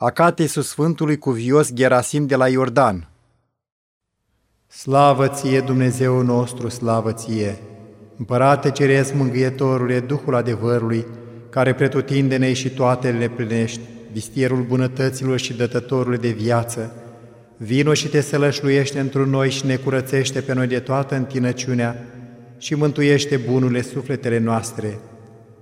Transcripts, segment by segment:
Acatesul Sfântului Cuvios Gerasim de la Iordan. Slavă ție, Dumnezeu nostru, slavă ție! Împărate Ceresc Mângâietorule, Duhul adevărului, care pretutindene și toate le plinești, vistierul bunătăților și dătătorul de viață, vino și te sălășluiește într noi și ne curățește pe noi de toată întinăciunea și mântuiește bunurile sufletele noastre,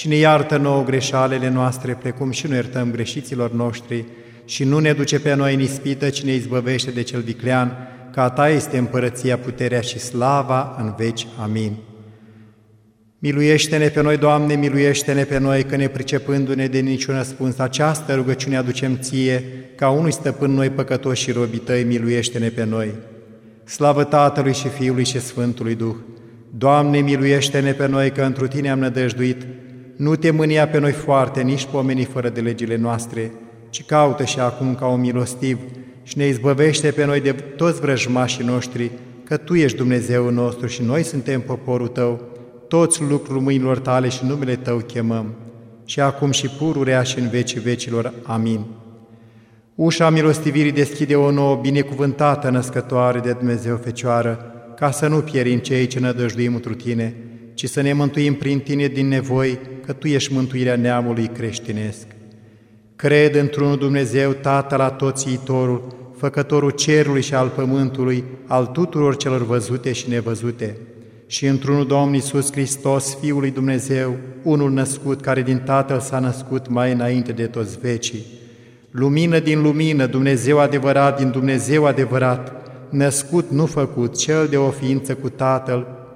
și ne iartă nouă greșalele noastre, precum și nu iertăm greșiților noștri, și nu ne duce pe noi în ispită, ci ne izbăvește de cel viclean, ca a Ta este împărăția, puterea și slava în veci. Amin. Miluiește-ne pe noi, Doamne, miluiește-ne pe noi, că ne pricepându-ne de niciun răspuns, această rugăciune aducem Ție, ca unui stăpân noi păcătoși și robii Tăi, miluiește-ne pe noi. Slavă Tatălui și Fiului și Sfântului Duh! Doamne, miluiește-ne pe noi, că întru Tine am nădăjduit, nu te mânia pe noi foarte, nici pomenii fără de legile noastre, ci caută și acum ca un milostiv și ne izbăvește pe noi de toți vrăjmașii noștri, că Tu ești Dumnezeu nostru și noi suntem poporul Tău, toți lucrul mâinilor Tale și numele Tău chemăm, și acum și pururea și în vecii vecilor. Amin. Ușa milostivirii deschide o nouă binecuvântată născătoare de Dumnezeu Fecioară, ca să nu pierim cei ce nădăjduim întru Tine, ci să ne mântuim prin Tine din nevoi, că Tu ești mântuirea neamului creștinesc. Cred într-unul Dumnezeu, Tatăl Atoțiitorul, Făcătorul cerului și al pământului, al tuturor celor văzute și nevăzute, și într-unul Domn Iisus Hristos, Fiul lui Dumnezeu, unul născut, care din Tatăl s-a născut mai înainte de toți vecii. Lumină din lumină, Dumnezeu adevărat din Dumnezeu adevărat, născut, nu făcut, cel de o ființă cu Tatăl,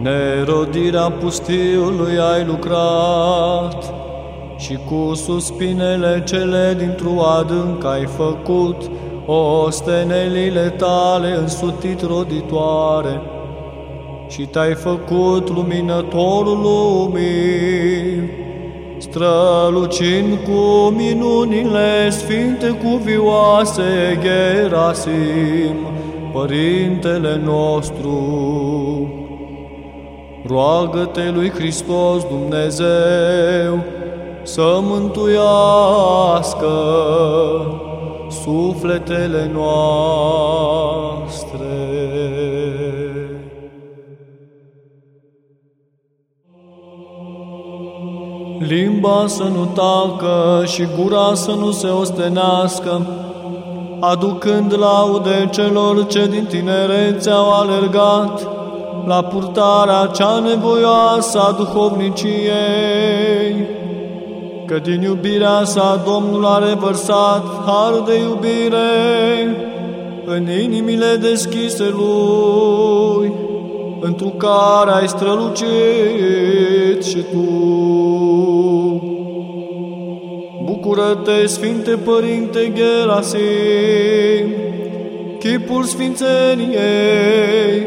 nerodirea pustiului ai lucrat, și cu suspinele cele dintr-o adânc ai făcut ostenelile tale însutit roditoare și te-ai făcut luminătorul lumii, strălucind cu minunile sfinte cuvioase Gerasim, Părintele nostru. Roagă-te lui Hristos Dumnezeu, să mântuiască sufletele noastre. Limba să nu tacă și gura să nu se ostenească, aducând laude celor ce din tinerețe au alergat la purtarea cea nevoioasă a duhovniciei că din iubirea sa Domnul a revărsat har de iubire în inimile deschise Lui, întru care ai strălucit și tu. Bucură-te, Sfinte Părinte Gerasim, chipul Sfințeniei,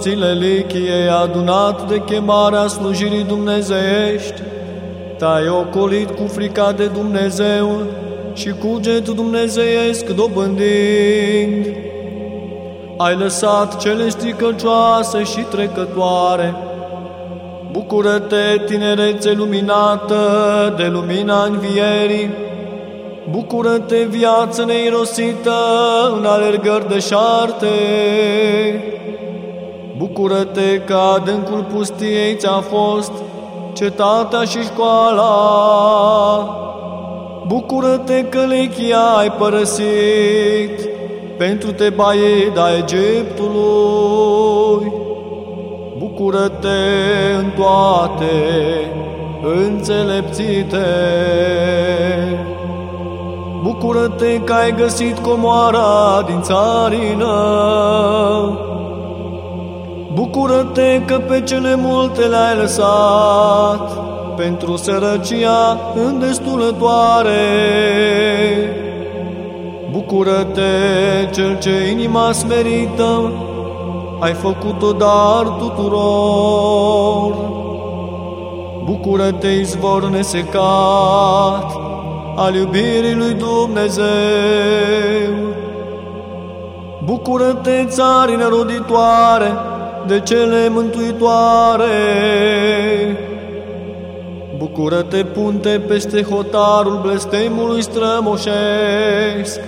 părțile lichiei adunat de chemarea slujirii dumnezeiești, te-ai ocolit cu frica de Dumnezeu și cuget dumnezeiesc dobândind. Ai lăsat cele stricăcioase și trecătoare. Bucură-te, tinerețe luminată de lumina învierii, Bucură-te, viață neirosită în alergări de șarte. Bucură-te că adâncul pustiei ți-a fost cetatea și școala. Bucură-te că lechia ai părăsit pentru te baida Egiptului. Bucură-te în toate înțelepțite. Bucură-te că ai găsit comoara din țarină. Bucură-te că pe cele multe le-ai lăsat pentru sărăcia îndestulătoare. Bucură-te, cel ce inima smerită, ai făcut-o dar tuturor. Bucură-te, izvor nesecat al iubirii lui Dumnezeu. Bucură-te, țarină roditoare, de cele mântuitoare. Bucură-te, punte, peste hotarul blestemului strămoșesc.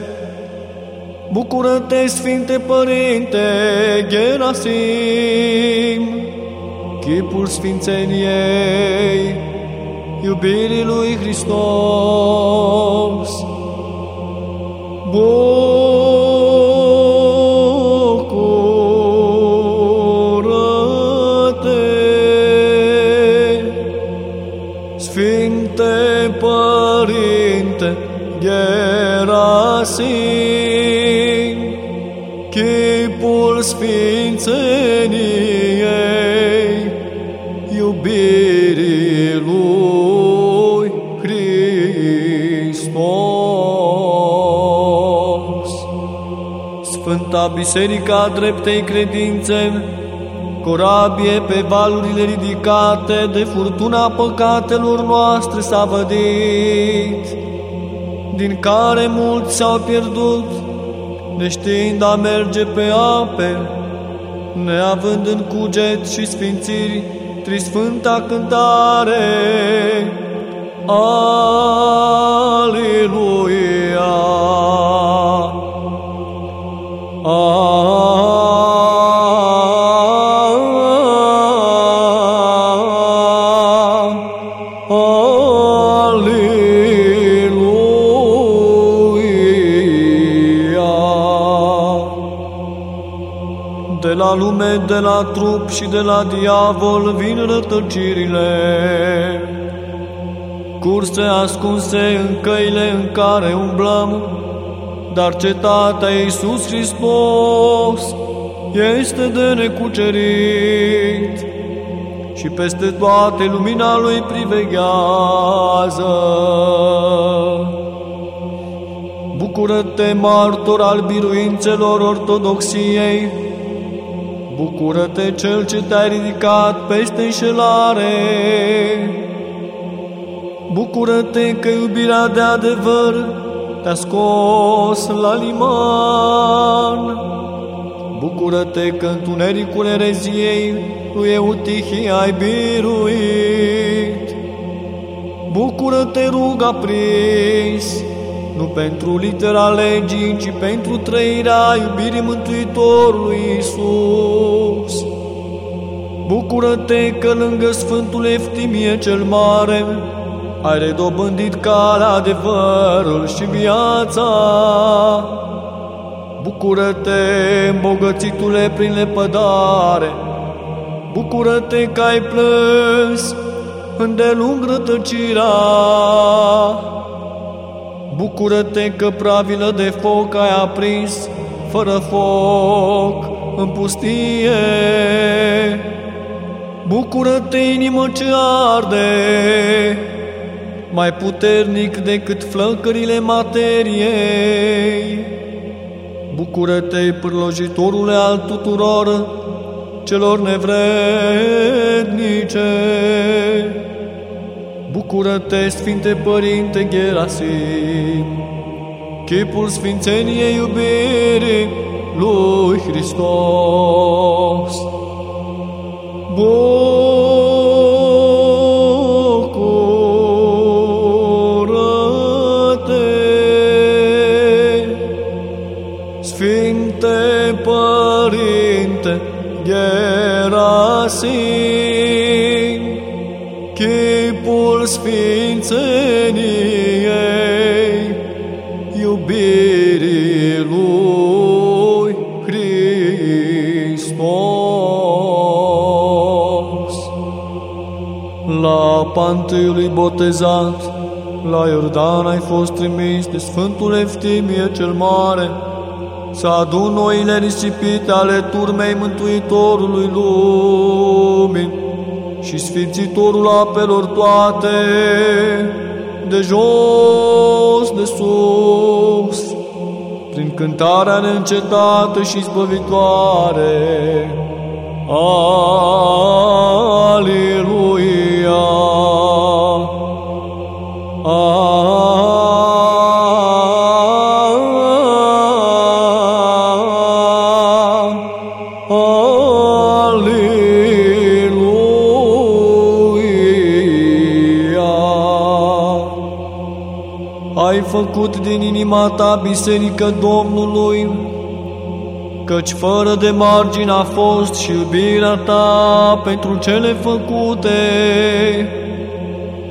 Bucură-te, Sfinte Părinte Gerasim, chipul Sfințeniei, iubirii lui Hristos. Bun! Sfințeniei, iubirii lui Hristos. Sfânta Biserica Dreptei Credințe, corabie pe valurile ridicate de furtuna păcatelor noastre s-a vădit, din care mulți s-au pierdut, neștiind a merge pe ape, neavând în cuget și sfințiri trisfânta cântare. Aleluia! Aleluia! Lume, de la trup și de la diavol vin rătăcirile. Curse ascunse în căile în care umblăm, dar cetatea Iisus Hristos este de necucerit și peste toate lumina Lui priveghează. Bucură-te, martor al biruințelor ortodoxiei, Bucură-te cel ce te-ai ridicat peste înșelare. Bucură-te că iubirea de adevăr te-a scos la liman. Bucură-te că întunericul ereziei lui Eutihie ai biruit. Bucură-te, rug aprins, nu pentru litera legii, ci pentru trăirea iubirii Mântuitorului Isus. Bucură-te că lângă Sfântul Eftimie cel Mare ai redobândit calea, adevărul și viața. Bucură-te, îmbogățitule prin lepădare, Bucură-te că ai plâns îndelung rătăcirea. Bucură-te că pravilă de foc ai aprins, fără foc, în pustie. Bucură-te, inimă ce arde, mai puternic decât flăcările materiei. Bucură-te, pârlojitorule al tuturor celor nevrednice. Bucură-te, Sfinte Părinte Gerasim, chipul Sfințeniei iubirii lui Hristos. Bucură-te, Sfinte Părinte Gerasim, Sfințeniei, iubirii lui Hristos. La pantâiului botezat, la Iordan ai fost trimis de Sfântul Eftimie cel Mare, să adun noile risipite ale turmei Mântuitorului lumii și Sfințitorul apelor toate, de jos, de sus, prin cântarea neîncetată și zbăvitoare. Aleluia! Făcut din inima ta biserică Domnului, căci fără de margine a fost și iubirea ta pentru cele făcute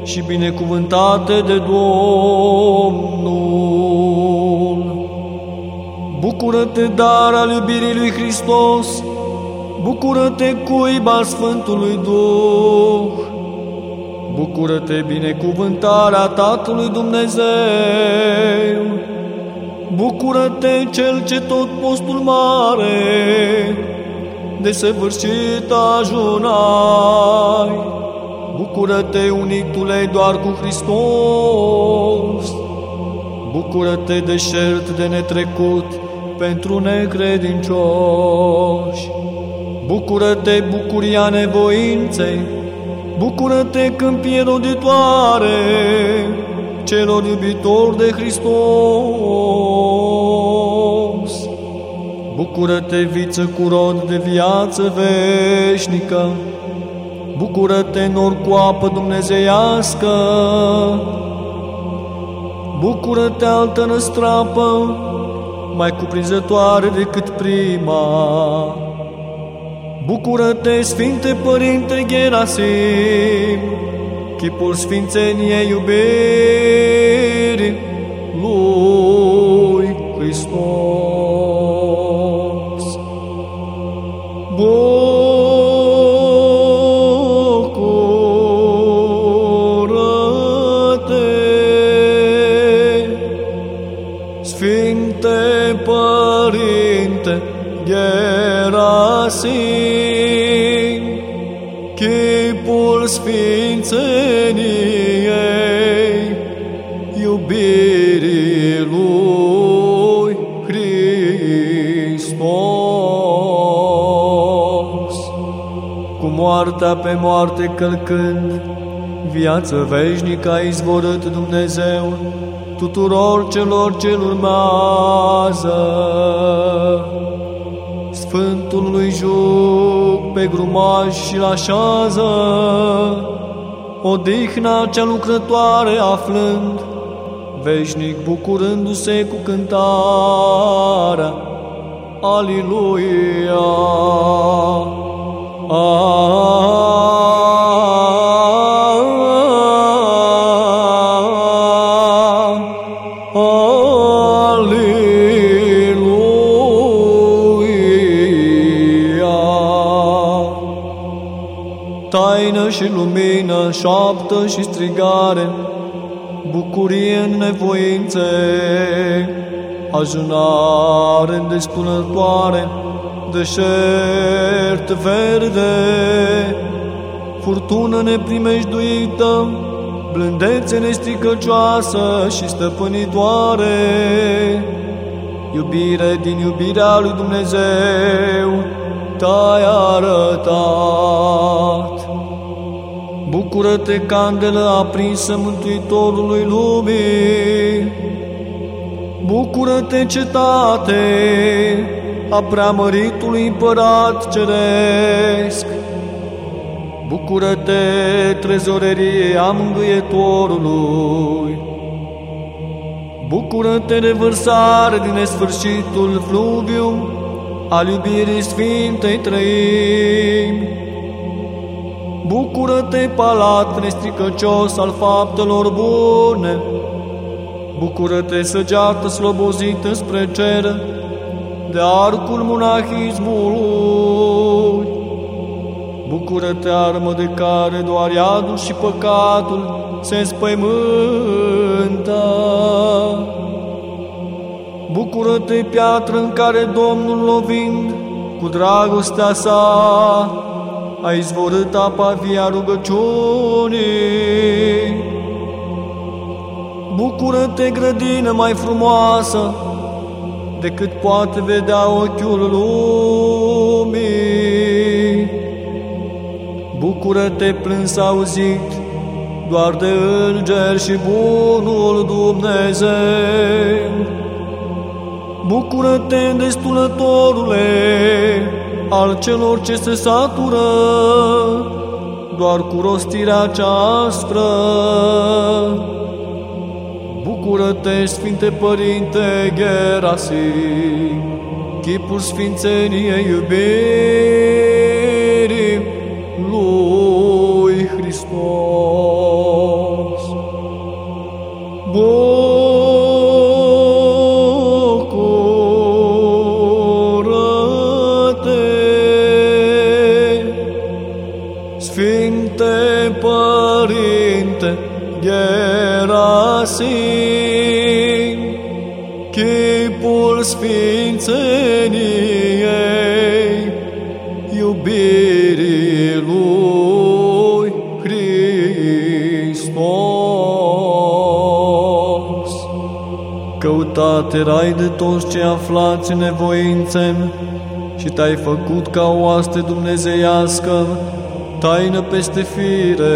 și binecuvântate de Domnul. Bucură-te, dar al iubirii lui Hristos, bucură-te, cuiba Sfântului Duh, bucură-te, binecuvântarea Tatălui Dumnezeu, bucură-te, Cel ce tot postul mare, de săvârșit ajunai, bucură-te, unictule, doar cu Hristos, bucură-te, deșert de netrecut, pentru necredincioși. Bucură-te, bucuria nevoinței, bucură-te, câmpie roditoare, celor iubitori de Hristos. Bucură-te, viță cu rod de viață veșnică, bucură-te, nor cu apă dumnezeiască, bucură-te, altă năstrapă, mai cuprinzătoare decât prima. Bucură-te, Sfinte Părinte Gerasim, chipul Sfințeniei iubirii lui Hristos. Moartea pe moarte călcând, viață veșnică a izvorât Dumnezeu tuturor celor ce urmează. Sfântul lui Juc pe grumaj și-l așează, odihna cea lucrătoare aflând, veșnic bucurându-se cu cântarea. Aliluia! Taină și lumină, șoaptă și strigare, bucurie în nevoințe, ajunare destulătoare, deșert verde, furtună neprimejduită, blândețe nestricăcioasă și stăpânitoare, iubire din iubirea lui Dumnezeu, te-ai arătat. Bucură-te, candelă aprinsă Mântuitorului lumii, Bucură-te, cetate, a preamăritului împărat ceresc. Bucură-te, trezorerie a mângâietorului. Bucură-te, revărsare din nesfârșitul fluviu al iubirii Sfintei Trăimi. Bucură-te, palat nestricăcios al faptelor bune. Bucură-te, săgeată slobozită spre cer, de arcul monahismului. Bucură-te, armă de care doar iadul și păcatul se spăimântă. Bucură-te, piatră în care Domnul lovind cu dragostea sa a izvorât apa via rugăciunii. Bucură-te, grădină mai frumoasă, decât poate vedea ochiul lumii. Bucură-te, plâns auzit, doar de înger și bunul Dumnezeu. Bucură-te, destulătorule, al celor ce se satură, doar cu rostirea cea aspră. Bucură-te, Sfinte Părinte Gerasim, chipul Sfințeniei iubirii lui Hristos. Bucură-te, Sfinte Părinte Gerasim, Sfințeniei, iubirii lui Hristos. Căutat erai de toți cei aflați în nevoințe și te-ai făcut ca o oaste dumnezeiască, taină peste fire,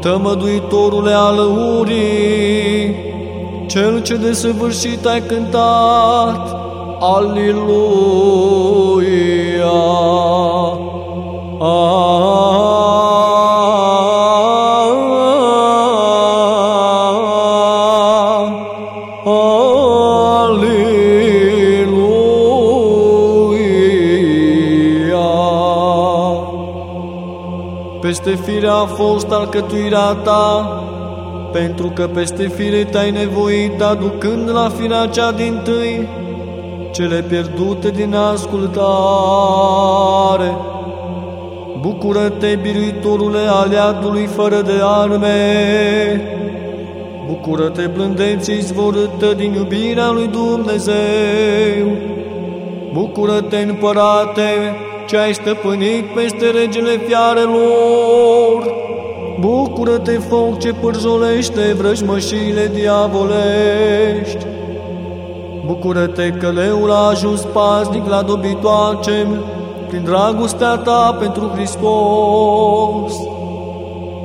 tămăduitorule al urii, cel ce de săvârșit ai cântat, Aliluia! Aliluia! Peste fire a fost alcătuirea ta, pentru că peste fire te-ai nevoit, aducând la firea cea din tâi, cele pierdute din ascultare. Bucură-te, biruitorule aliatului fără de arme! Bucură-te, blândeții zvorâtă din iubirea lui Dumnezeu! Bucură-te, împărate, ce ai stăpânit peste regele fiarelor! Bucură-te, foc ce pârjolește vrăjmășiile diavolești! Bucură-te că leul a ajuns paznic la dobitoace prin dragostea ta pentru Hristos.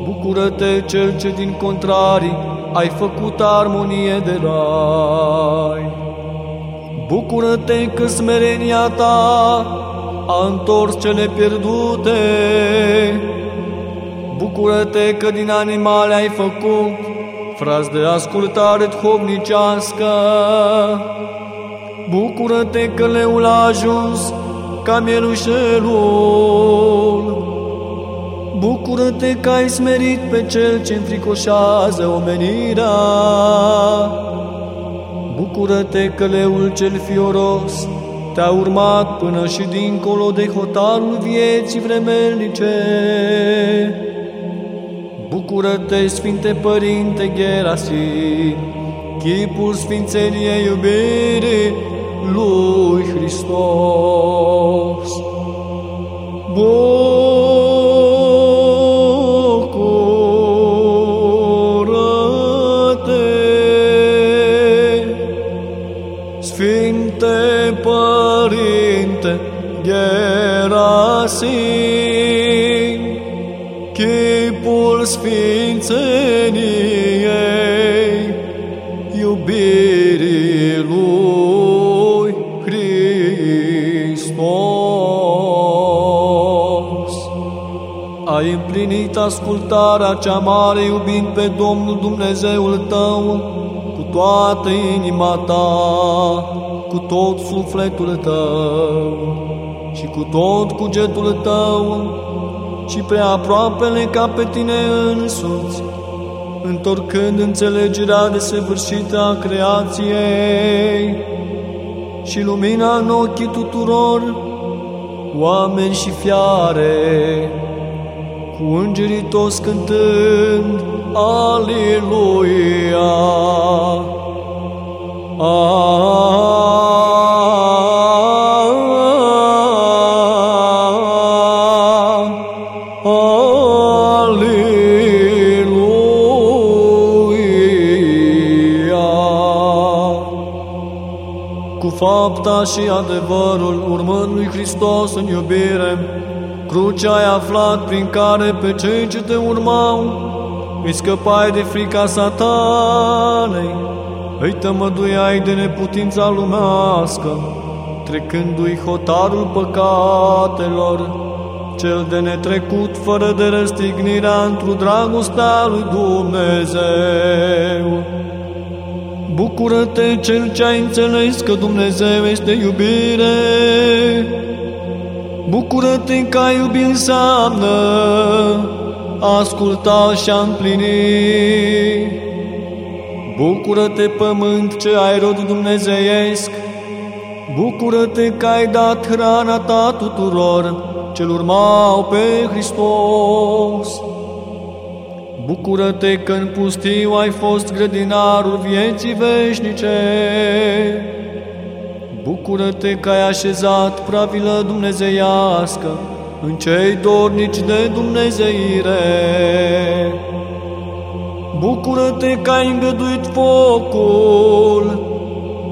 Bucură-te, cel ce din contrarii ai făcut armonie de rai. Bucură-te că smerenia ta a întors cele pierdute. Bucură-te că din animale ai făcut frați de ascultare duhovnicească. Bucură-te că leul a ajuns ca mielușelul. Bucură-te că ai smerit pe cel ce înfricoșează omenirea. Bucură-te că leul cel fioros te-a urmat până și dincolo de hotarul vieții vremelnice. Bucură-te, Sfinte Părinte Gerasim, chipul Sfințeniei iubirii lui Hristos. Bucură-te, Sfinte Părinte Gerasim, Sfințeniei iubirii lui Hristos. Ai împlinit ascultarea cea mare iubind pe Domnul Dumnezeul tău cu toată inima ta, cu tot sufletul tău și cu tot cugetul tău și prea aproapele ca pe tine însuți, întorcând înțelegerea desăvârșită a creației și lumina în ochii tuturor, oameni și fiare, cu îngerii toți cântând, Aleluia! Cu fapta și adevărul urmând lui Hristos în iubire, crucea ai aflat prin care pe cei ce te urmau îi scăpai de frica satanei, îi tămăduiai de neputința lumească, trecându-i hotarul păcatelor, cel de netrecut fără de răstignirea într-o dragostea lui Dumnezeu. Bucură-te cel ce ai înțeles că Dumnezeu este iubire. Bucură-te că ai iubi înseamnă asculta și a împlini. Bucură-te, pământ, ce ai rod dumnezeiesc, Bucură-te că ai dat hrana ta tuturor ce urmau pe Hristos. Bucură-te că în pustiu ai fost grădinarul vieții veșnice. Bucură-te că ai așezat pravilă dumnezeiască în cei dornici de dumnezeire. Bucură-te că ai îngăduit focul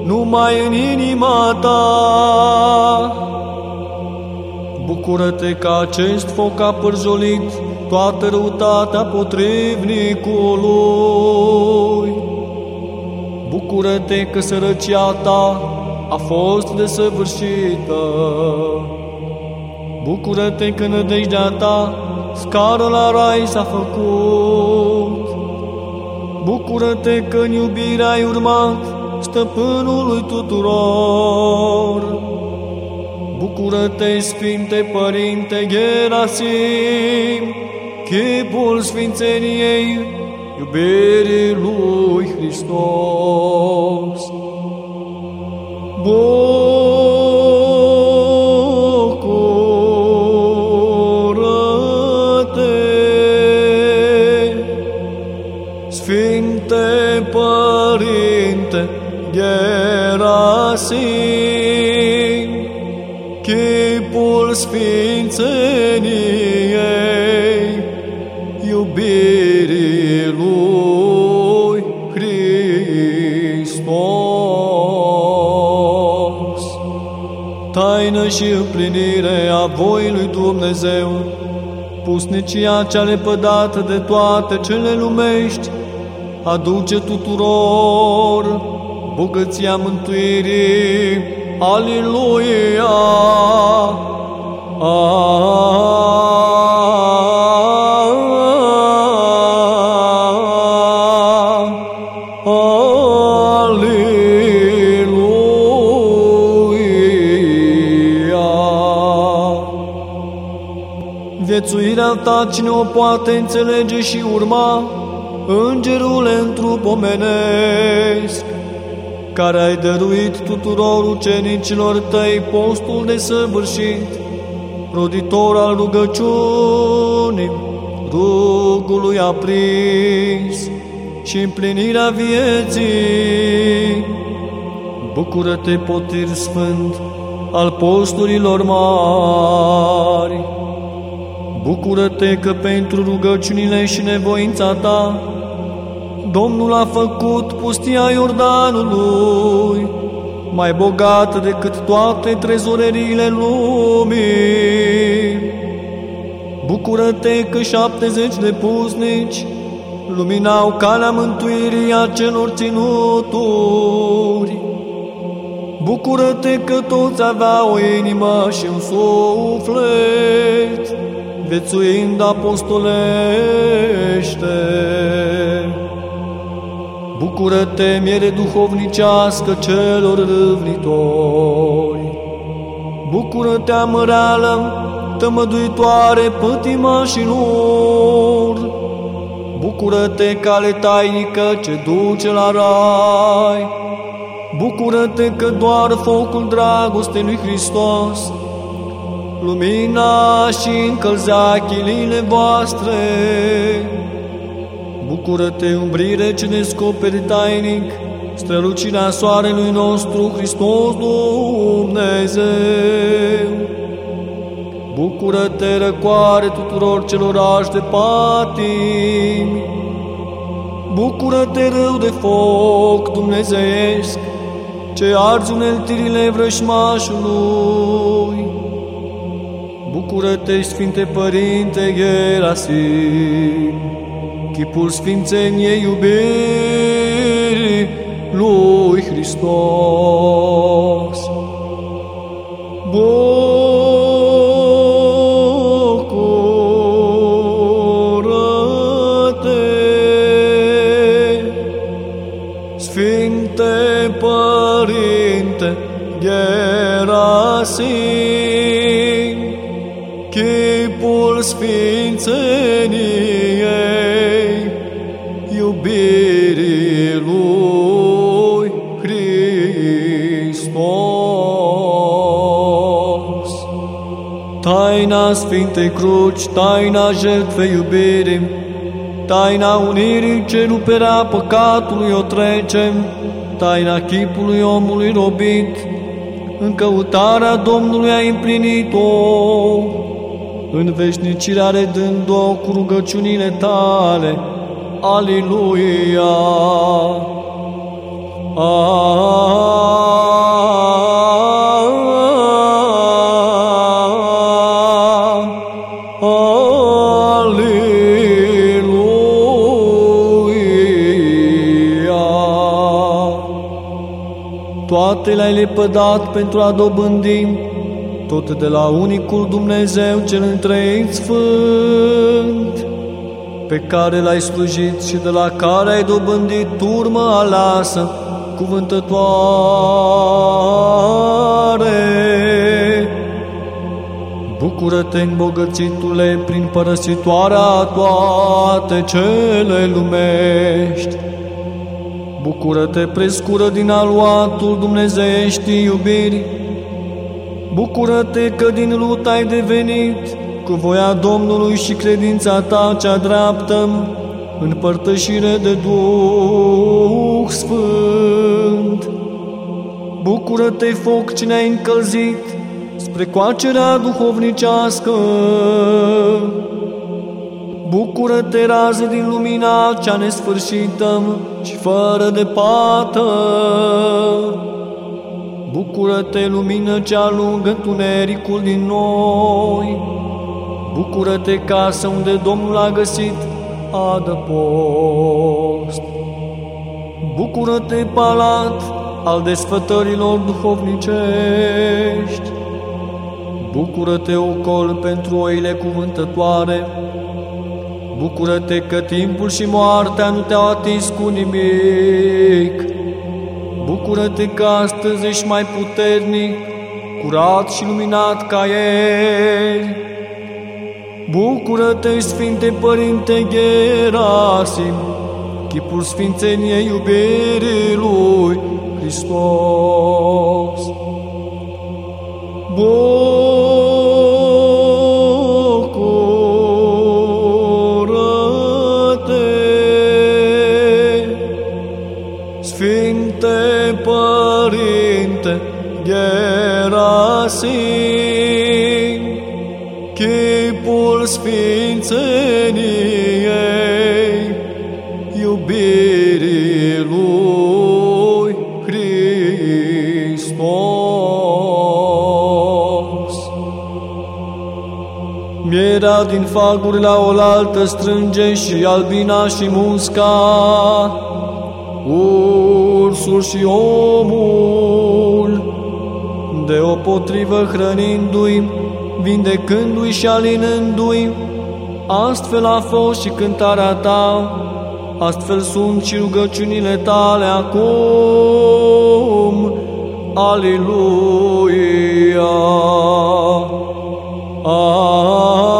numai în inima ta. Bucură-te că acest foc a părzolit toată răutatea potrivnicului. Bucură-te că sărăcia ta a fost desăvârșită. Bucură-te că nădejdea ta scară la rai s-a făcut. Bucură-te că în iubire ai urmat stăpânului tuturor. Bucură-te, Sfinte Părinte Gerasim, chipul Sfințeniei, iubirii lui Hristos. Bucură-te, Sfinte Părinte Gerasim, chipul Sfințeniei, Taină și împlinire a voii lui Dumnezeu, pusnicia cea lepădată de toate cele lumești, aduce tuturor bogăția mântuirii. Aleluia! Aleluia. Viețuirea ta cine o poate înțelege și urma, îngerul în trup omenesc, care ai dăruit tuturor ucenicilor tăi postul de săvârșit, roditor al rugăciunii, rugului aprins și împlinirea vieții. Bucură-te, potir sfânt, al posturilor mari. Bucură-te că pentru rugăciunile și nevoința ta, Domnul a făcut pustia Iordanului mai bogată decât toate trezoreriile lumii. Bucură-te că șaptezeci de puznici luminau calea mântuirii acelor ținuturi. Bucură-te că toți aveau o inimă și un suflet, vețuind apostolește. Bucură-te, miere duhovnicească celor râvnitori! Bucură-te, amăreală, tămăduitoare, pătima și lor! Bucură-te, cale tainică ce duce la rai! Bucură-te că doar focul dragostei lui Hristos lumina și încălzea chilile voastre. Bucură-te, umbrire ce descoperi tainic, strălucirea soarelui nostru, Hristos Dumnezeu. Bucură-te, răcoare tuturor celor aș de patimi. Bucură-te, râu de foc dumnezeiesc, ce arzi uneltirile vrășmașului. Bucură-te, Sfinte Părinte Gerasim, chipul sfințeniei iubirii lui Hristos. Bucură-te, sfințeniei iubirii lui Hristos. Taina Sfintei Cruci, taina jertfei iubirii, taina unirii ce ruperea păcatului o trecem, taina chipului omului robit, în căutarea Domnului a împlinit-o, în veșnicirea redând-o cu rugăciunile tale. Aliluia! Aliluia! Toate le-ai lepădat pentru a dobândi tot de la unicul Dumnezeu cel întreit sfânt, pe care l-ai slujit și de la care ai dobândit turmă aleasă, cuvântătoare. Bucură-te, îmbogățitule, prin părăsitoarea toate cele lumești. Bucură-te, prescură din aluatul dumnezeieștii iubiri. Bucură-te că din lut ai devenit, cu voia Domnului și credința ta cea dreaptă, în părtășire de Duh Sfânt. Bucură-te, foc ce ne-ai încălzit, spre coacerea duhovnicească. Bucură-te, rază din lumina cea nesfârșită și fără de pată. Bucură-te, lumină cea lungă întunericul din noi. Bucură-te, casă unde Domnul a găsit adăpost. Bucură-te, palat al desfătărilor duhovnicești. Bucură-te, ocol pentru oile cuvântătoare. Bucură-te că timpul și moartea nu te-au atins cu nimic. Bucură-te că astăzi ești mai puternic, curat și luminat ca ieri. Bucură-te, Sfinte Părinte Gerasim, chipul Sfințeniei iubirii Lui Hristos. Bucură-te, Gerasim, chipul Sfințeniei iubirii Lui Hristos. Mierea din faguri la oaltă strânge și albina și musca, ursul și omul, de o potrivă hrănindu-i, vindecându-i și alinându-i, astfel a fost și cântarea ta, astfel sunt și rugăciunile tale acum. Aleluia! Aleluia!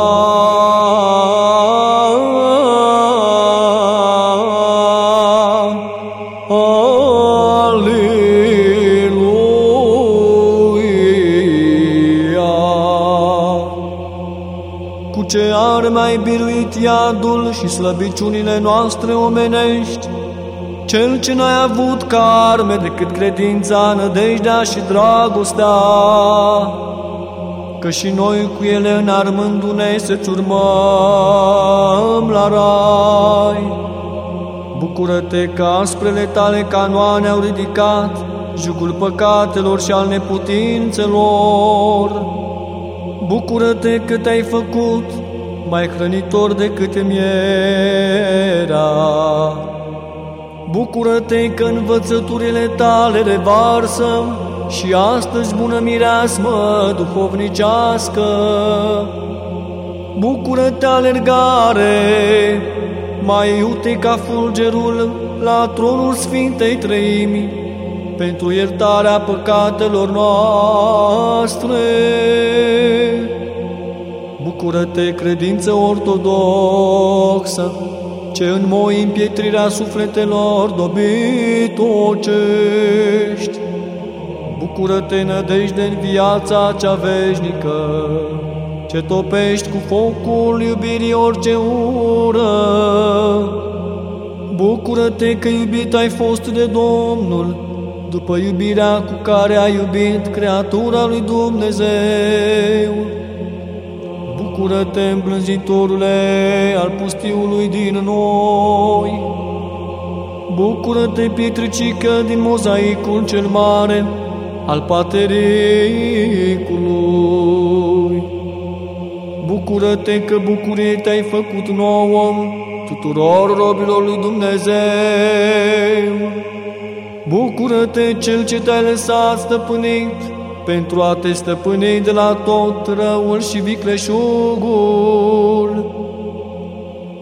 Iadul și slăbiciunile noastre omenești, cel ce n-ai avut ca arme decât credința, nădejdea și dragostea, că și noi cu ele înarmându-ne să-ți urmăm la rai. Bucură-te că asprele tale canoane au ridicat jugul păcatelor și al neputințelor. Bucură-te că te-ai făcut mai hrănitor decât mierea. Bucură-te că învățăturile tale revarsă și astăzi bună mireasmă duhovnicească. Bucură-te alergare, mai iute ca fulgerul la tronul Sfintei Treimi, pentru iertarea păcatelor noastre. Bucură-te, credință ortodoxă, ce înmoi împietrirea sufletelor dobitocești. Bucură-te, nădejde în viața cea veșnică, ce topești cu focul iubirii orice ură. Bucură-te că iubit ai fost de Domnul, după iubirea cu care ai iubit creatura lui Dumnezeu. Bucură-te, îmblânzitorule al pustiului din noi. Bucură-te, pietricică din mozaicul cel mare al patericului. Bucură-te că bucurie te-ai făcut nouă tuturor robilor lui Dumnezeu. Bucură-te, Cel ce te-ai lăsat stăpânit, pentru a te stăpâni de la tot răul și vicleșugul.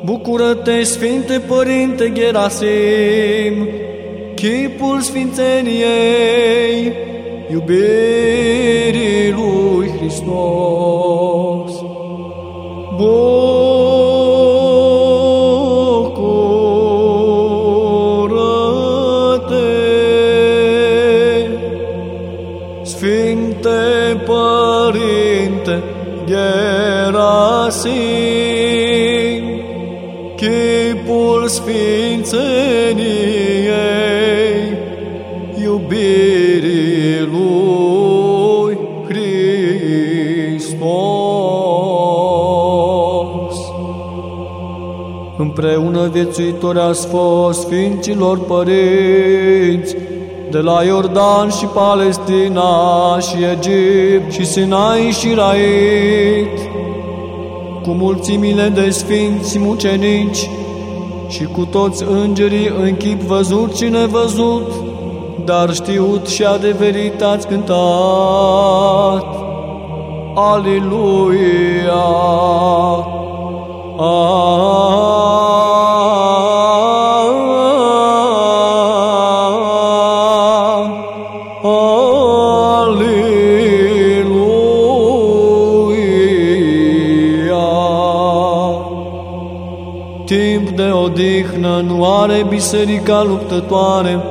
Bucură-te, Sfinte Părinte Gerasim, chipul Sfințeniei, iubirii lui Hristos. Bucură-te, Gerasim, chipul Sfințeniei, iubirii lui Hristos. Împreună viețuitori ați fost Sfinților Părinți, de la Iordan și Palestina și Egipt și Sinai și Rait, cu mulțimile de sfinți mucenici și cu toți îngerii în chip văzut și nevăzut, dar știut și adeverit ați cântat. Aleluia! Timp biserica luptătoare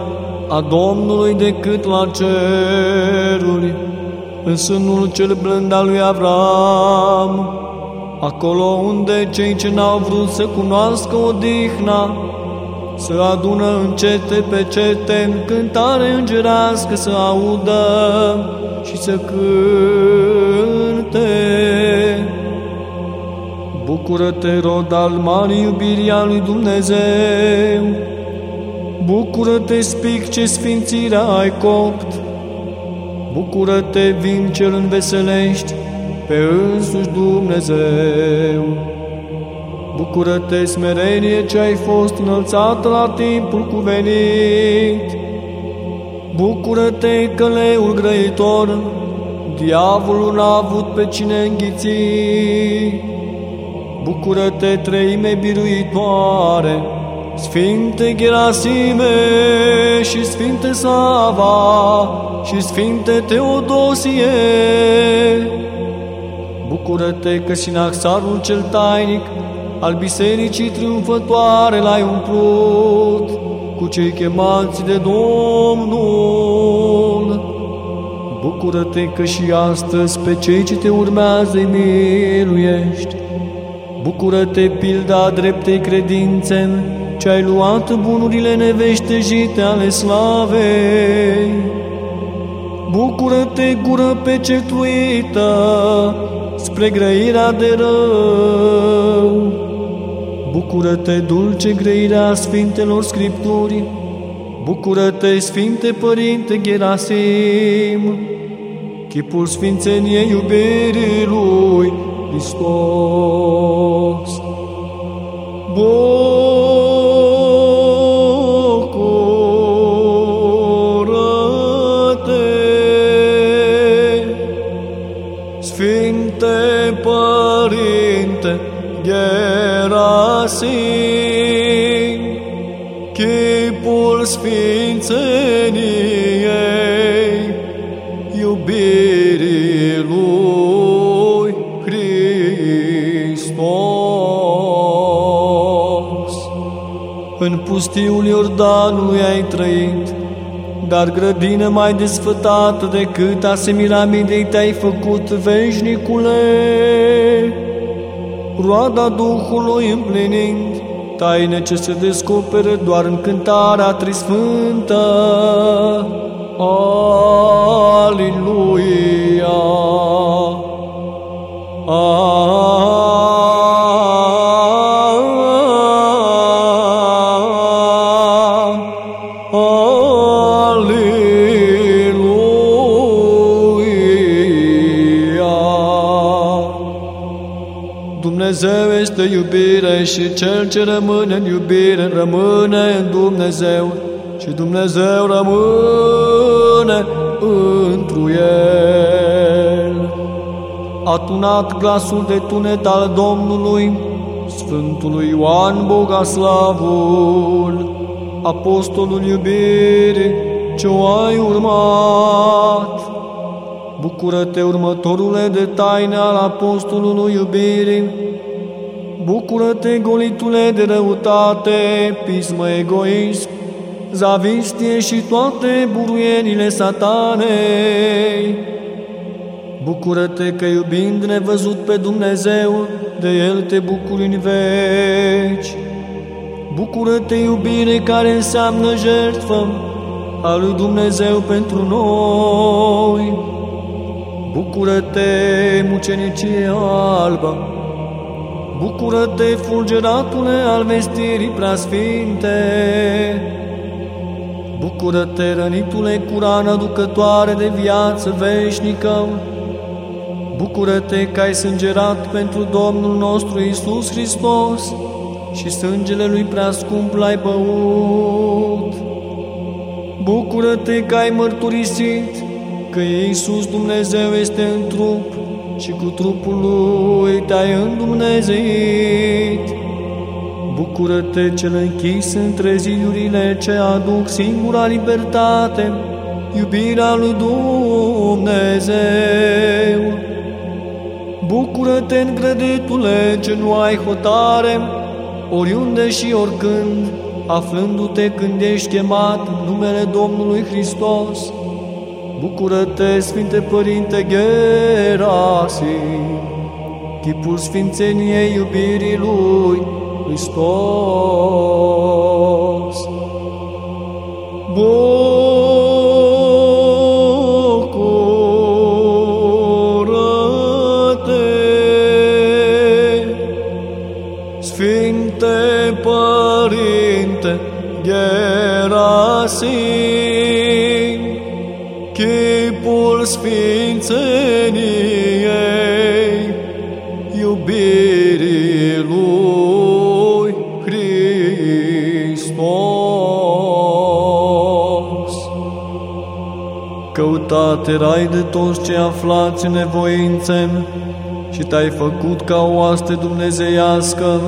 a Domnului decât la ceruri, în sânul cel blând al lui Avram, acolo unde cei ce n-au vrut să cunoască odihna, să adună în cete pe cete, în cântare îngerească să audă și să cânte. Bucură-te, rod al marii iubirii a lui Dumnezeu! Bucură-te, spic ce sfințirea ai copt! Bucură-te, vin cel înveselești pe însuși Dumnezeu! Bucură-te, smerenie ce ai fost înălțată la timpul cuvenit! Bucură-te, căleul grăitor, diavolul n-a avut pe cine înghiți! Bucură-te, treime biruitoare, Sfinte Gerasime și Sfinte Sava și Sfinte Teodosie. Bucură-te că sinaxarul cel tainic al bisericii triumfătoare l-ai umplut cu cei chemați de Domnul. Bucură-te că și astăzi pe cei ce te urmează îi miluiești. Bucură-te, pilda dreptei credințe, ce ai luat bunurile neveștejite ale slavei. Bucură-te, gură pecetuită, spre grăirea de rău. Bucură-te, dulce grăirea Sfintelor Scripturi, Bucură-te, Sfinte Părinte Gerasim, chipul Sfințeniei iubirii Lui Hristos. Bucură-te, Sfinte Părinte Gerasim, chipul Sfințeniei, În pustiul Iordanului ai trăit, dar grădină mai desfătată decât a Semiramidei te-ai făcut veșnicule. Roada Duhului împlinind, taine ce se descoperă doar în cântarea trisfântă. Aleluia! Aleluia! Dumnezeu este iubire și cel ce rămâne în iubire rămâne în Dumnezeu și Dumnezeu rămâne întru El. A tunat glasul de tunet al Domnului, Sfântului Ioan Bogoslavul, Apostolul iubirii ce o ai urmat. Bucură-te, următorule de taine al apostolului iubirii, Bucură-te, golitule de răutate, pismă egoism, zavistie și toate buruienile satanei. Bucură-te că iubind nevăzut pe Dumnezeu, de El te bucuri în veci. Bucură-te, iubire care înseamnă jertfă a lui Dumnezeu pentru noi. Bucură-te, mucenicie albă! Bucură-te, fulgeratule al vestirii preasfinte! Bucură-te, rănitule cu rană aducătoare de viață veșnică! Bucură-te că ai sângerat pentru Domnul nostru Isus Hristos și sângele Lui preascump l-ai băut! Bucură-te că ai mărturisit că Iisus Dumnezeu este în trup și cu trupul lui te-ai îndumnezeit. Bucură-te cel închis între zidurile ce aduc singura libertate, iubirea lui Dumnezeu. Bucură-te, îngrăditule, ce nu ai hotare, oriunde și oricând, aflându-te când ești chemat în numele Domnului Hristos. Bucură-te, Sfinte Părinte Gerasim, chipul Sfințeniei iubirii Lui Hristos. Bucură-te, Sfințeniei, iubirii lui Hristos. Căutate rai de toți cei aflați în nevoințe și te-ai făcut ca o oaste dumnezeiască,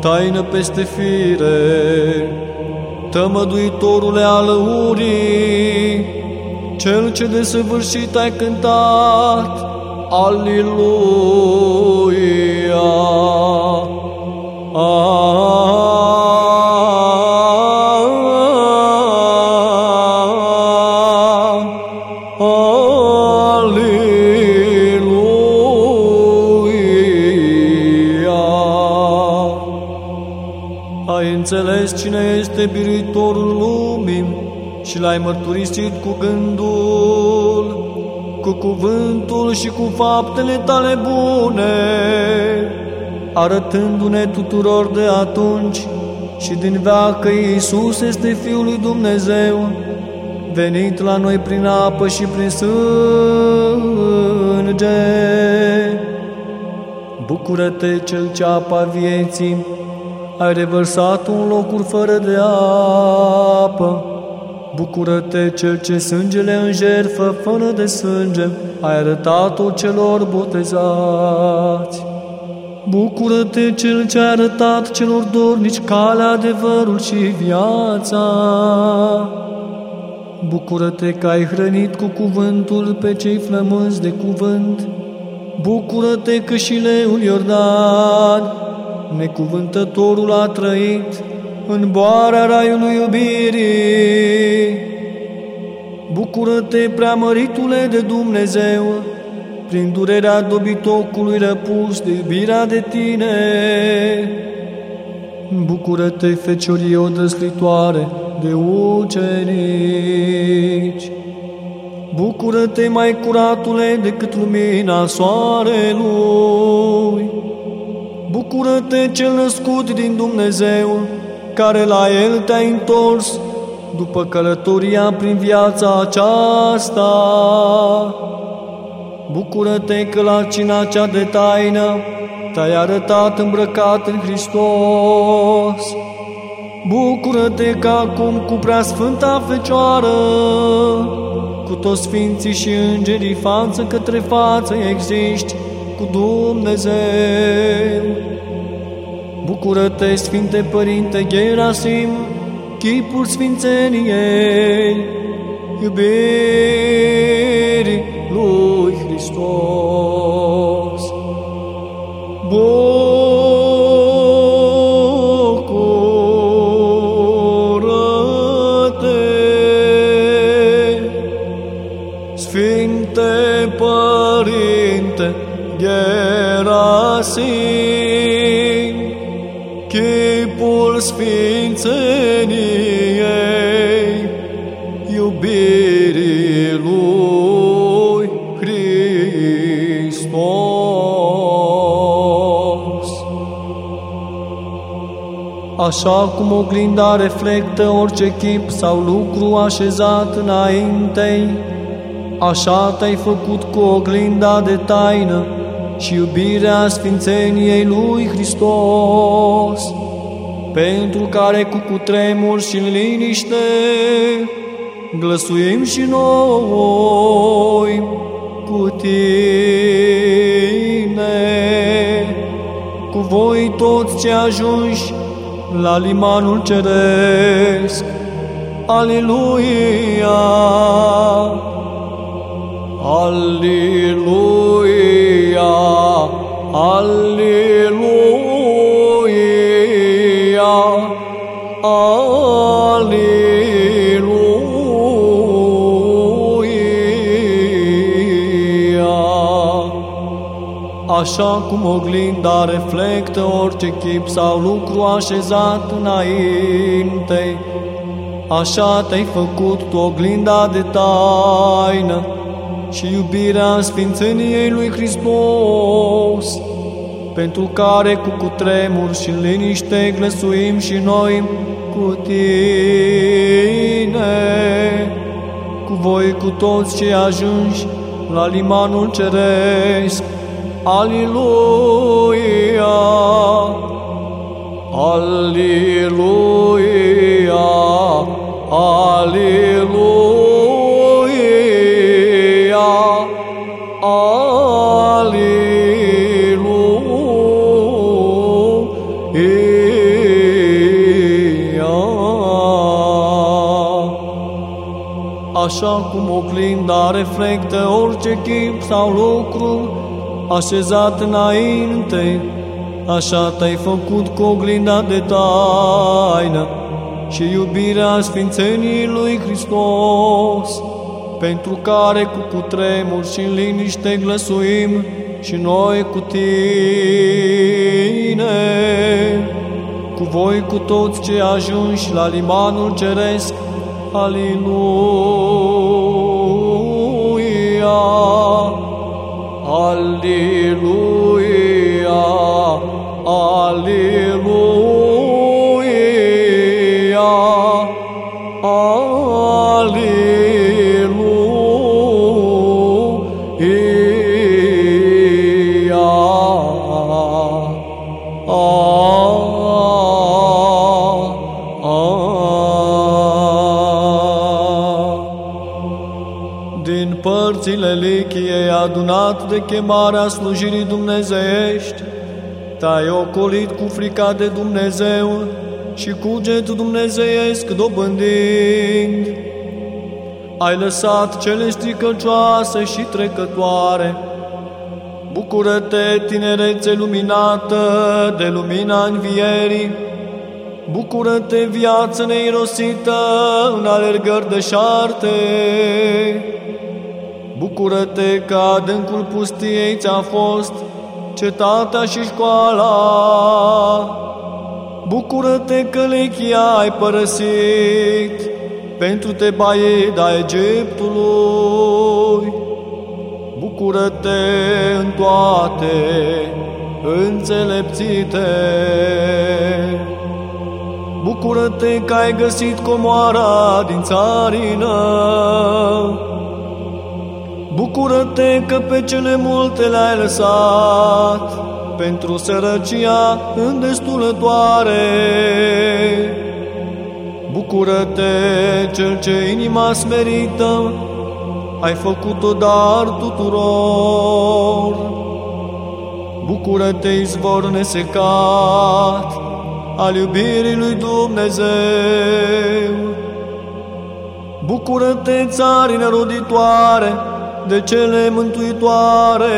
taină peste fire, tămăduitorule al urii, cel ce de săvârșit ai cântat, Aliluia. Aliluia. Ai înțeles cine este biruitorul lumii și l-ai mărturisit cu gândul, cu cuvântul și cu faptele tale bune, arătându-ne tuturor de atunci și din veac că Iisus este Fiul lui Dumnezeu, venit la noi prin apă și prin sânge. Bucură-te, Cel ce apa vieții, ai revărsat un locuri fără de apă. Bucură-te, Cel ce sângele în jertfă fără de sânge, ai arătat-o celor botezați. Bucură-te, Cel ce a arătat celor dornici calea, adevărul și viața. Bucură-te că ai hrănit cu cuvântul pe cei flămânzi de cuvânt. Bucură-te că și leul Iordan, necuvântătorul a trăit în boarea raiului iubirii. Bucură-te, preamăritule de Dumnezeu, prin durerea dobitocului răpus de iubirea de tine. Bucură-te, feciorie odăslitoare de ucenici. Bucură-te, mai curatule decât lumina soarelui. Bucură-te, cel născut din Dumnezeu, care la El te-ai întors după călătoria prin viața aceasta. Bucură-te că la cina cea de taină te-ai arătat îmbrăcat în Hristos. Bucură-te că acum cu prea sfânta Fecioară, cu toți sfinții și îngerii față către față existi cu Dumnezeu. Bucură-te, Sfinte Părinte Gerasim, chipul Sfințeniei, iubirii lui Hristos. Bucură-te, Sfinte Părinte Gerasim, Sfințeniei, iubirii lui Hristos. Așa cum oglinda reflectă orice chip sau lucru așezat înaintei, așa te-ai făcut cu oglinda de taină și iubirea sfințeniei lui Hristos, pentru care cu cutremur și în liniște glăsuim și noi cu tine. Cu voi toți ce ajungi la limanul ceresc. Aleluia! Aleluia! Aleluia! Așa cum oglinda reflectă orice chip sau lucru așezat înainte, Așa te-ai făcut tu oglinda de taină și iubirea Sfințeniei lui Hristos, pentru care cu cutremur și liniște glăsuim și noi cu tine, cu voi cu toți cei ajungi la limanul ceresc. Aleluia! Aleluia! Aleluia, Aleluia. Așa cum oglinda reflectă orice chip sau lucru așezat înainte, așa te-ai făcut cu oglinda de taină și iubirea Sfințeniei lui Hristos, pentru care cu cutremur și în liniște glăsuim și noi cu tine, cu voi cu toți ce ajungi la limanul ceresc. Aleluia! Aleluia! Aleluia! Adunat de chemarea slujirii dumnezeiești, te-ai ocolit cu frica de Dumnezeu și cuget dumnezeiesc dobândind. Ai lăsat cele stricăcioase și trecătoare. Bucură-te, tinerețe luminată de lumina învierii. Bucură-te, viață neirosită în alergări de șarte. Bucură-te că adâncul pustiei ți-a fost cetatea și școala. Bucură-te că lechia ai părăsit pentru te baida Egiptului. Bucură-te în toate înțelepțite. Bucură-te că ai găsit comoara din țarină. Bucură-te că pe cele multe le-ai lăsat pentru sărăcia îndestulătoare. Bucură-te, cel ce inima smerită, ai făcut-o dar tuturor. Bucură-te, izvor nesecat al iubirii lui Dumnezeu. Bucură-te, țarină roditoare, de cele mântuitoare.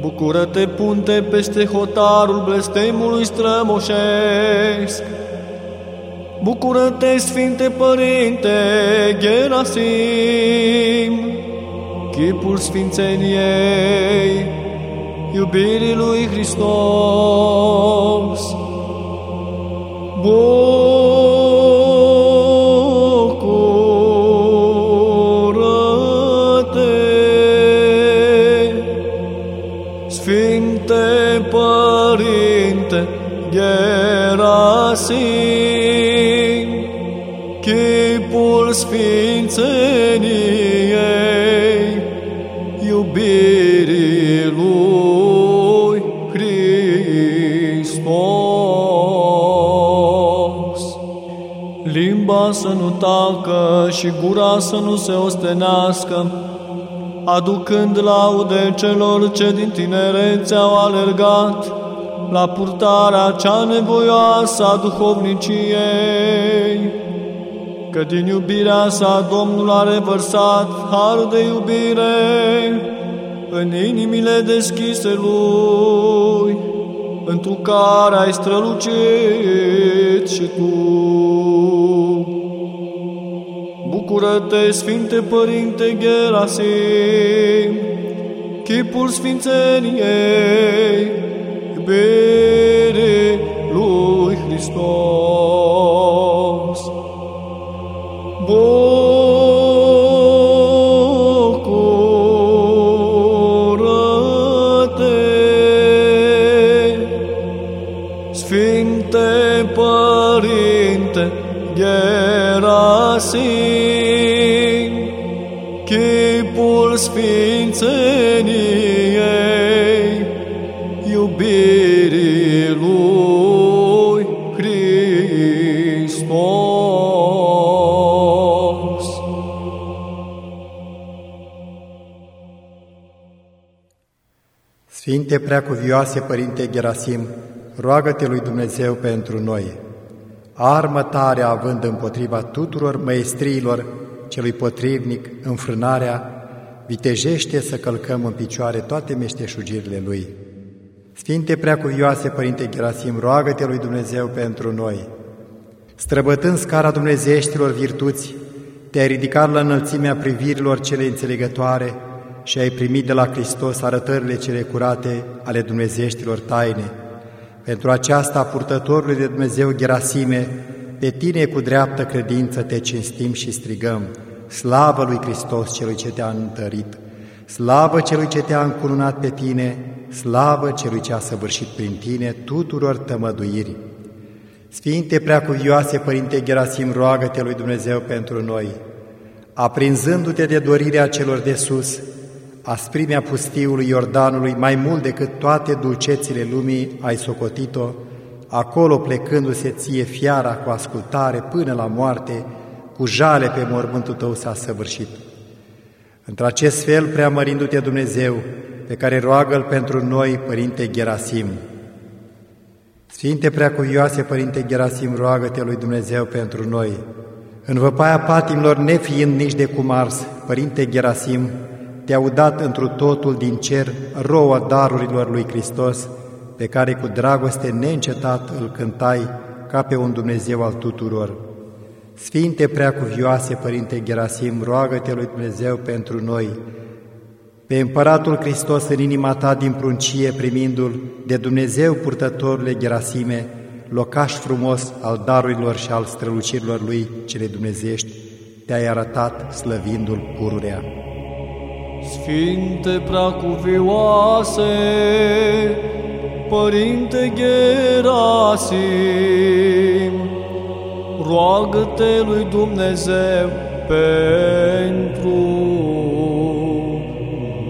Bucură-te, punte, peste hotarul blestemului strămoșesc. Bucură-te, Sfinte Părinte Gerasim, chipul Sfințeniei, iubirii lui Hristos. Bucură-te, chipul Sfințeniei, iubirii lui Hristos. limba să nu tacă și gura să nu se ostenească, aducând laude celor ce din tinerețe au alergat la purtarea cea nevoioasă a duhovniciei, că din iubirea sa Domnul a revărsat har de iubire în inimile deschise Lui, întru care ai strălucit și Tu. Bucură-te, Sfinte Părinte Gerasim, chipul Sfințeniei, iubire lui Hristos. Bucură-te, Sfinte Părinte Gerasim, chipul Sfințeniei, Sfinte Preacuvioase Părinte Gerasim, roagă-te lui Dumnezeu pentru noi. Armă tare având împotriva tuturor măestriilor celui potrivnic înfrânarea, vitejește să călcăm în picioare toate meșteșugirile Lui. Sfinte Preacuvioase Părinte Gerasim, roagă-te lui Dumnezeu pentru noi. Străbătând scara dumnezeieștilor virtuți, te-ai ridicat la înălțimea privirilor cele înțelegătoare și ai primit de la Hristos arătările cele curate ale dumnezeieștilor taine. Pentru aceasta, purtătorului de Dumnezeu Gerasime, pe tine cu dreaptă credință te cinstim și strigăm, slavă lui Hristos celui ce te-a întărit, slavă celui ce te-a încununat pe tine, slavă celui ce a săvârșit prin tine tuturor tămăduiri. Sfinte Preacuvioase Părinte Gerasim, roagă-te lui Dumnezeu pentru noi, aprinzându-te de dorirea celor de sus, asprimea pustiului Iordanului mai mult decât toate dulcețile lumii ai socotit-o, acolo plecându-se ție fiara cu ascultare până la moarte, cu jale pe mormântul tău s-a săvârșit. Într-acest fel, preamărindu-te Dumnezeu, pe care roagă-L pentru noi, Părinte Gerasim. Sfinte Preacuvioase, Părinte Gerasim, roagă-te lui Dumnezeu pentru noi. În văpaia patimilor, nefiind nici de cum ars, Părinte Gerasim, te-au dat întru totul din cer roua darurilor lui Hristos, pe care cu dragoste neîncetat îl cântai ca pe un Dumnezeu al tuturor. Sfinte Preacuvioase, Părinte Gerasim, roagă-te lui Dumnezeu pentru noi, pe Împăratul Hristos în inima ta din pruncie, primindu-L de Dumnezeu purtătorile Gerasime, locaș frumos al darurilor și al strălucirilor Lui cele dumnezeiești, te-ai arătat slăvindu-L pururea. Sfinte Preacuvioase, Părinte Gerasim, roagă-te lui Dumnezeu pentru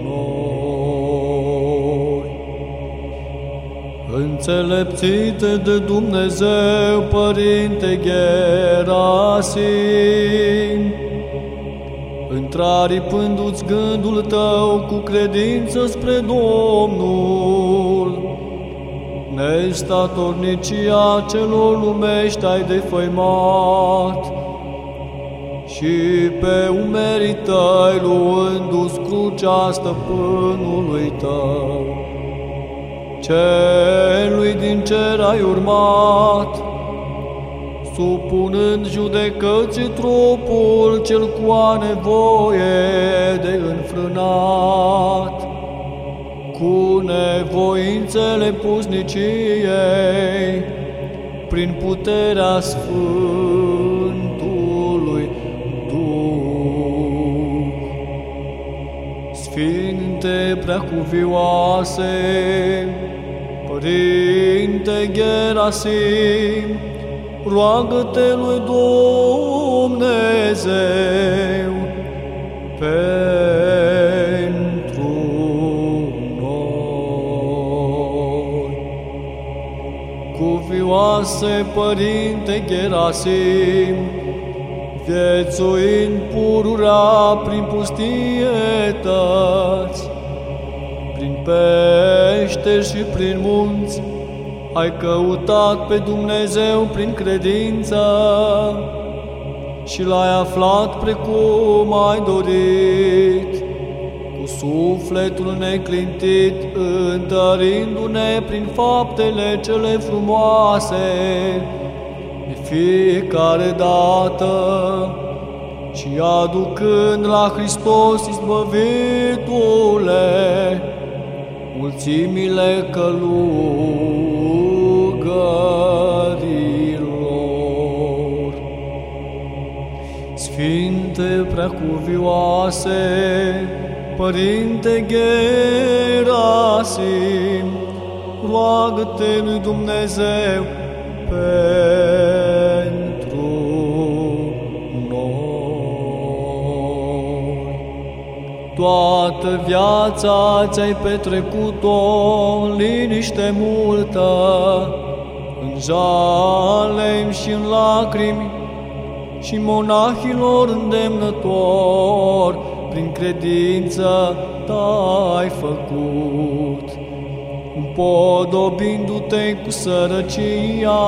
noi. Înțelepțite de Dumnezeu, Părinte Gerasim, întraripându-ți gândul tău cu credință spre Domnul, nestatornicia celor lumești ai defăimat și pe umerii tăi luându-ți crucea stăpânului tău, celui din cer ai urmat, supunând judecății trupul cel cu a nevoie de înfrânat, cu nevoințele pusniciei, prin puterea Sfântului Duh. Sfinte preacuvioase, Părinte Gerasim, roagă-te lui Dumnezeu pentru noi. cuvioase Părinte Gerasim, viețuind pururea prin pustietăți, prin pește și prin munți, ai căutat pe Dumnezeu prin credință și l-ai aflat precum ai dorit, cu sufletul neclintit, întărindu-ne prin faptele cele frumoase, de fiecare dată și aducând la Hristos izbăvitule mulțimile călugărilor. Sfinte preacuvioase, Părinte Gerasim, roagă-te lui Dumnezeu pentru noi. Toată viața ți-ai petrecut-o în liniște multă, în jale și în lacrimi, și monahilor îndemnători, prin credință t-ai făcut, împodobindu-te cu sărăcia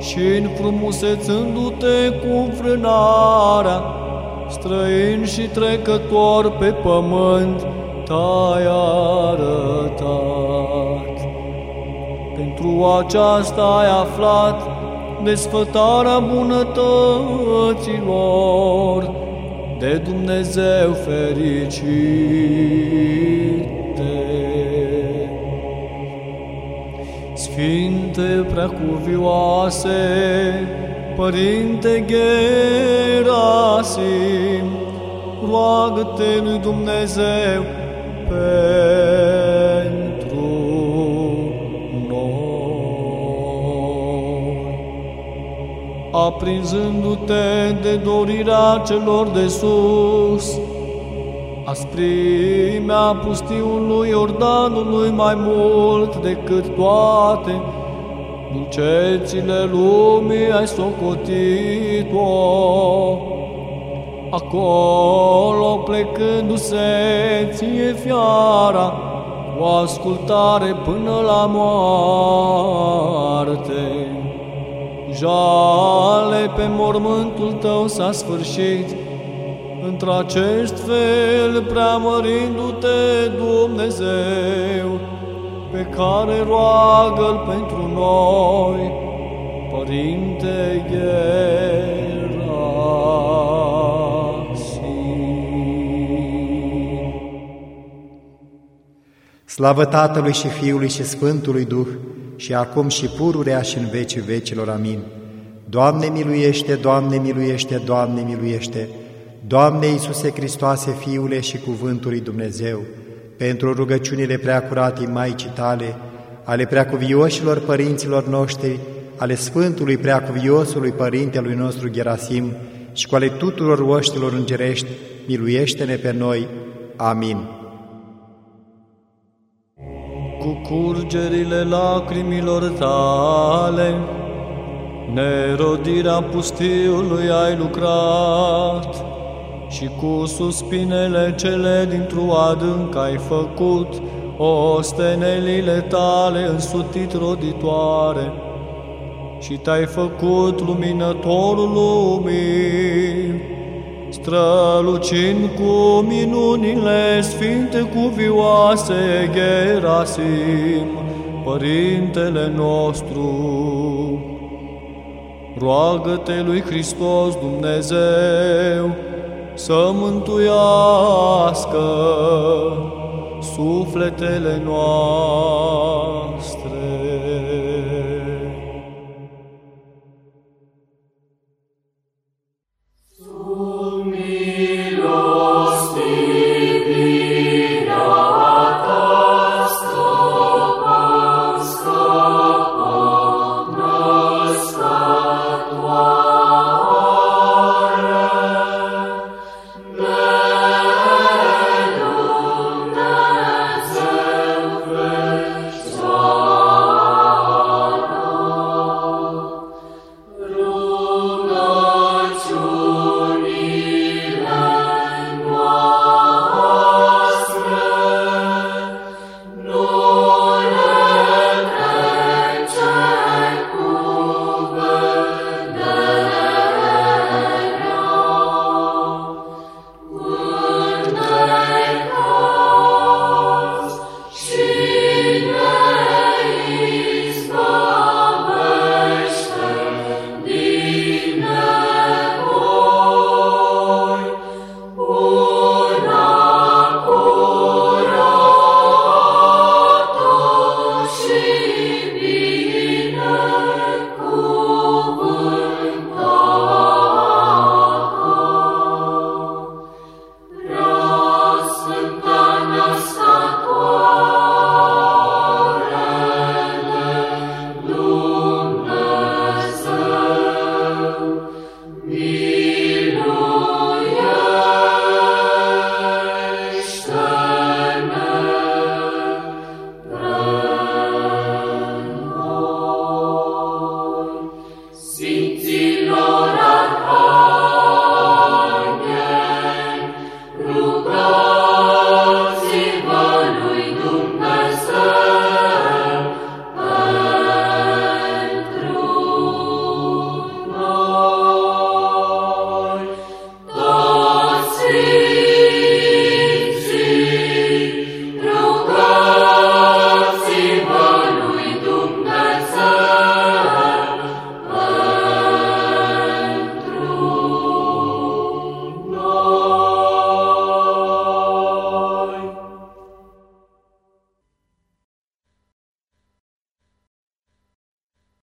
și înfrumusețându-te cu frânarea, străin și trecător pe pământ, t-ai arătat. Pentru aceasta ai aflat desfătarea bunătăților, de Dumnezeu fericite. Sfinte preacuvioase, Părinte Gerasim, roagă-te lui Dumnezeu pentru aprinzându-te de dorirea celor de sus, asprimea pustiului Iordanului mai mult decât toate, dulcețile lumii ai socotit-o. Acolo plecându-se ție fiara, o ascultare până la moarte jale pe mormântul tău s-a sfârșit, într-acest fel preamărindu-te Dumnezeu, pe care roagă-L pentru noi, Părinte Gerasim. Slavă Tatălui și Fiului și Sfântului Duh, și acum și pururea și în vecii vecilor. Amin. Doamne miluiește, Doamne miluiește, Doamne miluiește, Doamne Iisuse Hristoase, Fiule și Cuvântul lui Dumnezeu, pentru rugăciunile preacuratei Maicii Tale, ale preacuvioșilor părinților noștri, ale Sfântului Preacuviosului Părintelui nostru Gerasim și cu ale tuturor oștilor îngerești, miluiește-ne pe noi. Amin cu curgerile lacrimilor tale, nerodirea pustiului ai lucrat și cu suspinele cele dintr-o adânc ai făcut ostenelile tale însutit roditoare. Și te-ai făcut luminătorul lumii strălucind cu minunile sfinte cuvioase Gerasim, Părintele nostru. Roagă-te lui Hristos Dumnezeu să mântuiască sufletele noastre.